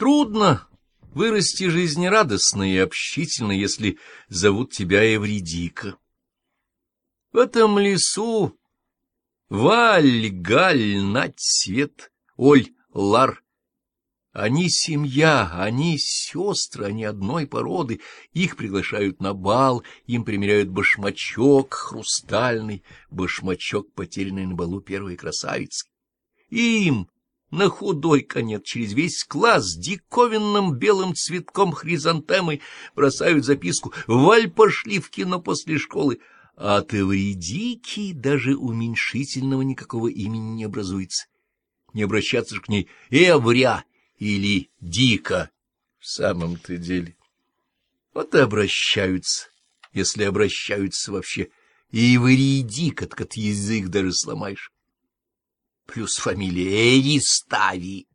Трудно вырасти жизнерадостно и общительно, если зовут тебя Эвредика. В этом лесу Валь, Галь, Нать, Свет, Оль, Лар. Они семья, они сестры, они одной породы. Их приглашают на бал, им примеряют башмачок хрустальный, башмачок, потерянный на балу первой красавицы. Им на худой конец через весь класс диковинным белым цветком хризантемы бросают записку «Валь, пошли в кино после школы», а от Эвредики даже уменьшительного никакого имени не образуется. Не обращаться же к ней «Эвря» или «Дика» в самом-то деле. Вот и обращаются, если обращаются вообще. И Эвредика, так от язык даже сломаешь. Плюс фамилия Эристави.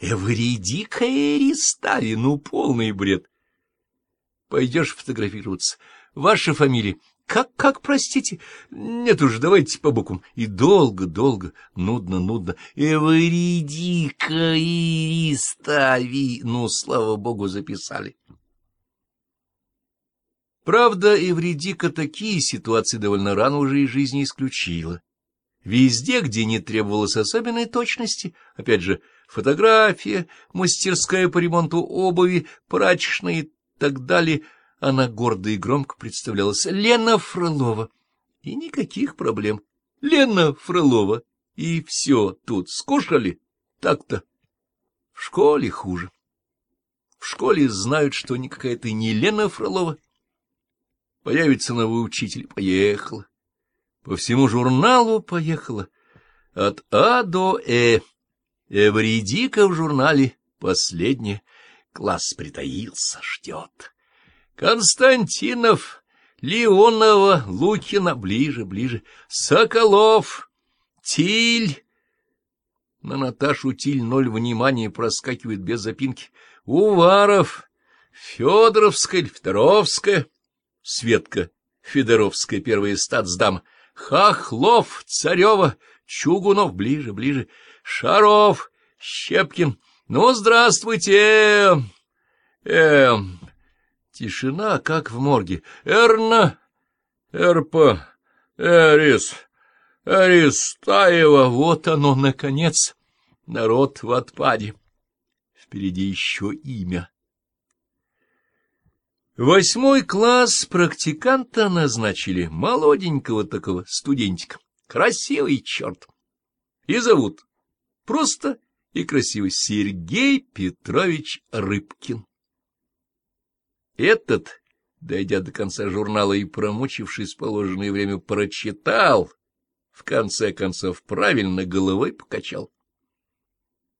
Эвредика Эристави, ну полный бред. Пойдешь фотографироваться. Ваша фамилия как, как, простите? Нет уж, давайте по буквам. И долго, долго, нудно, нудно. Эвридика и стави. Ну, слава богу, записали. Правда, Эвридика такие ситуации довольно рано уже из жизни исключила. Везде, где не требовалось особенной точности, опять же, фотография, мастерская по ремонту обуви, прачечная и так далее — она гордо и громко представлялась Лена Фролова. И никаких проблем. Лена Фролова. И все тут скушали. Так-то. В школе хуже. В школе знают, что никакая ты не Лена Фролова. Появится новый учитель. Поехала. По всему журналу поехала. От А до Э. Эвредика в журнале последний Класс притаился, ждет. Константинов, Леонова, Лукина, ближе, ближе, Соколов, Тиль. На Наташу Тиль ноль внимания проскакивает без запинки. Уваров, Федоровская, Федоровская, Светка, Федоровская, первая статсдам, Хохлов, Царева, Чугунов, ближе, ближе, Шаров, Щепкин. Ну, здравствуйте, э, Тишина, как в морге. Эрна, Эрпа, Эрис, Аристаева. Вот оно, наконец. Народ в отпаде. Впереди еще имя. Восьмой класс практиканта назначили, молоденького такого студентика. Красивый черт. И зовут просто и красивый Сергей Петрович Рыбкин. Этот, дойдя до конца журнала и промучившись положенное время, прочитал, в конце концов правильно головой покачал.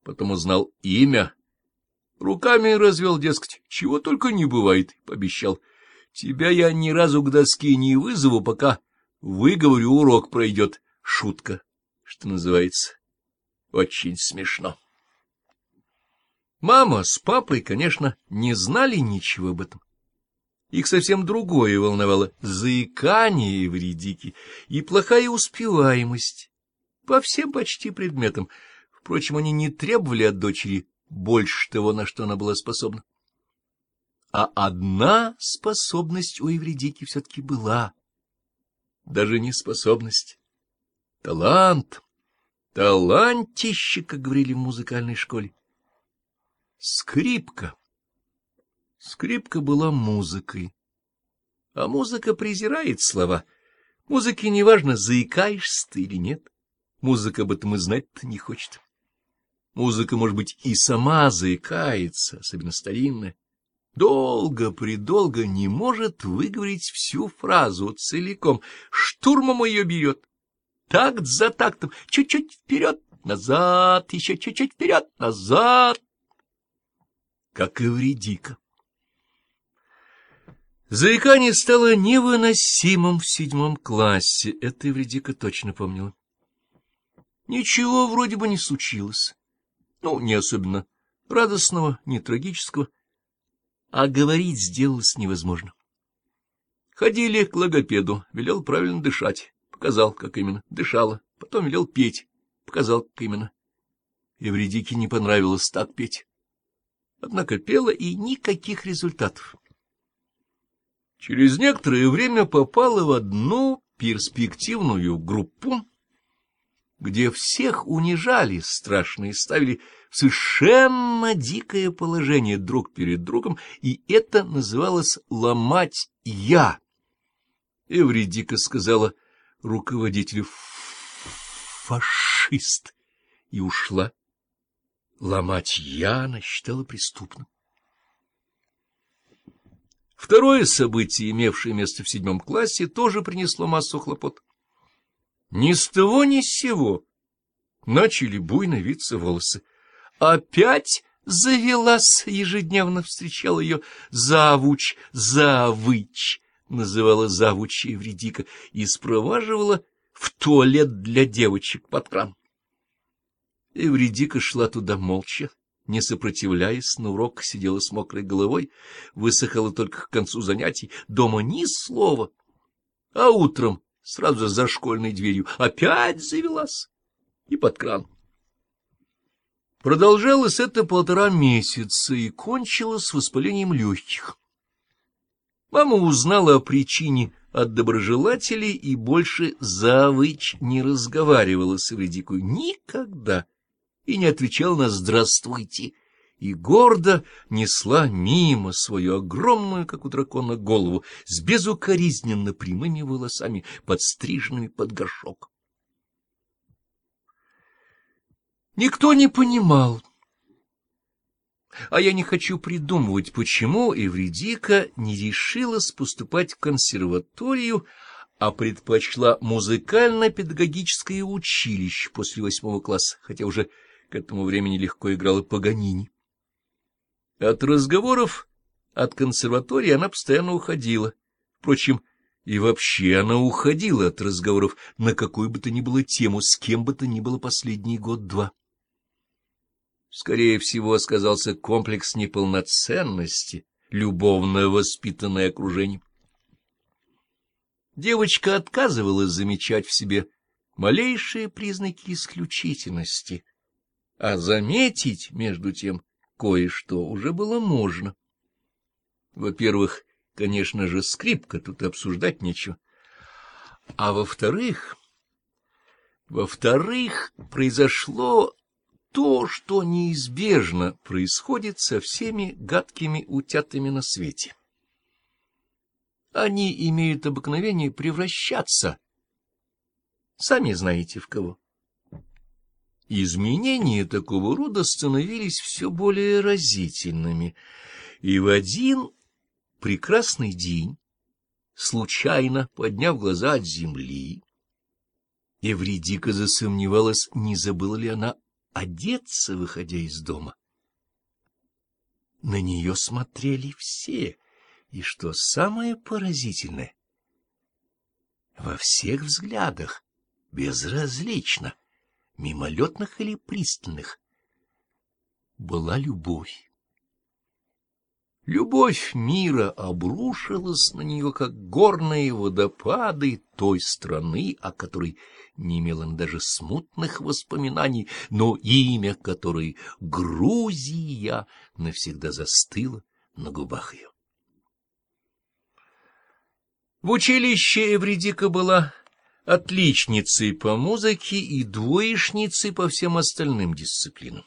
Потом узнал имя, руками развел, дескать, чего только не бывает, пообещал. Тебя я ни разу к доске не вызову, пока выговорю, урок пройдет. Шутка, что называется. Очень смешно. Мама с папой, конечно, не знали ничего об этом. Их совсем другое волновало — заикание вредики и плохая успеваемость по всем почти предметам. Впрочем, они не требовали от дочери больше того, на что она была способна. А одна способность у Евредики все-таки была. Даже не способность. Талант. Талантище, как говорили в музыкальной школе. Скрипка. Скрипка была музыкой. А музыка презирает слова. Музыке неважно, заикаешься ты или нет. Музыка об этом и знать-то не хочет. Музыка, может быть, и сама заикается, особенно старинная. Долго-предолго не может выговорить всю фразу целиком. Штурмом ее берет. Такт за тактом. Чуть-чуть вперед, назад, еще чуть-чуть вперед, назад как и вредика. Заикание стало невыносимым в седьмом классе, это Эвредика точно помнила. Ничего вроде бы не случилось, ну, не особенно радостного, не трагического, а говорить сделалось невозможно. Ходили к логопеду, велел правильно дышать, показал, как именно, дышала, потом велел петь, показал, как именно. Эвредике не понравилось так петь. Однако пела и никаких результатов. Через некоторое время попала в одну перспективную группу, где всех унижали страшно и ставили в совершенно дикое положение друг перед другом, и это называлось «ломать я». Эвридика сказала руководителю «фашист» и ушла. Ломать я она считала преступным. Второе событие, имевшее место в седьмом классе, тоже принесло массу хлопот. Ни с того ни с сего начали буйно виться волосы. Опять завелась, ежедневно встречал ее завуч, завыч, называла завуча Евредика, и спроваживала в туалет для девочек под кран. Евредика шла туда молча, не сопротивляясь, на урок сидела с мокрой головой, высохала только к концу занятий, дома ни слова. А утром, сразу за школьной дверью, опять завелась и под кран. Продолжалось это полтора месяца и кончилось воспалением легких. Мама узнала о причине от доброжелателей и больше завыч не разговаривала с Эвредикой никогда и не отвечала на «здравствуйте», и гордо несла мимо свою огромную, как у дракона, голову с безукоризненно прямыми волосами, подстриженными под горшок. Никто не понимал. А я не хочу придумывать, почему Эвредика не решилась поступать в консерваторию, а предпочла музыкально-педагогическое училище после восьмого класса, хотя уже к этому времени легко играла Паганини. От разговоров от консерватории она постоянно уходила. Впрочем, и вообще она уходила от разговоров на какую бы то ни было тему, с кем бы то ни было последний год-два. Скорее всего, сказался комплекс неполноценности, любовно воспитанное окружение. Девочка отказывалась замечать в себе малейшие признаки исключительности, а заметить, между тем, кое-что уже было можно. Во-первых, конечно же, скрипка, тут обсуждать нечего. А во-вторых, во-вторых, произошло то, что неизбежно происходит со всеми гадкими утятами на свете. Они имеют обыкновение превращаться, сами знаете в кого. Изменения такого рода становились все более разительными, и в один прекрасный день, случайно подняв глаза от земли, Эвридика засомневалась, не забыла ли она одеться, выходя из дома. На нее смотрели все, и, что самое поразительное, во всех взглядах, безразлично, мимолетных или пристальных, была любовь. Любовь мира обрушилась на нее, как горные водопады той страны, о которой не имела даже смутных воспоминаний, но имя которой Грузия навсегда застыло на губах ее. В училище Эвредика была отличницей по музыке и двоечницей по всем остальным дисциплинам.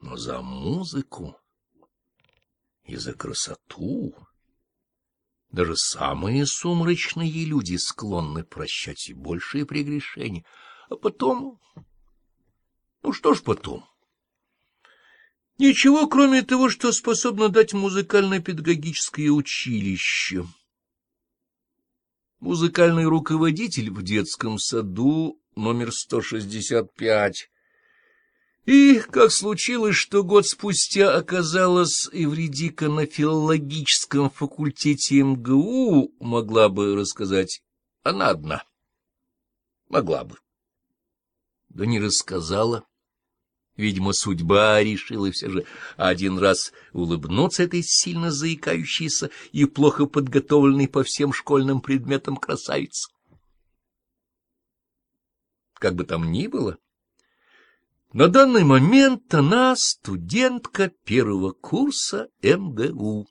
Но за музыку и за красоту. Даже самые сумрачные люди склонны прощать и большие прегрешения. А потом... Ну что ж потом? Ничего, кроме того, что способно дать музыкально-педагогическое училище. Музыкальный руководитель в детском саду номер 165 и, как случилось, что год спустя оказалась Эвредика на филологическом факультете МГУ, могла бы рассказать она одна. Могла бы. Да не рассказала. Видимо, судьба решила все же один раз улыбнуться этой сильно заикающейся и плохо подготовленной по всем школьным предметам красавице. Как бы там ни было, На данный момент она студентка первого курса МГУ.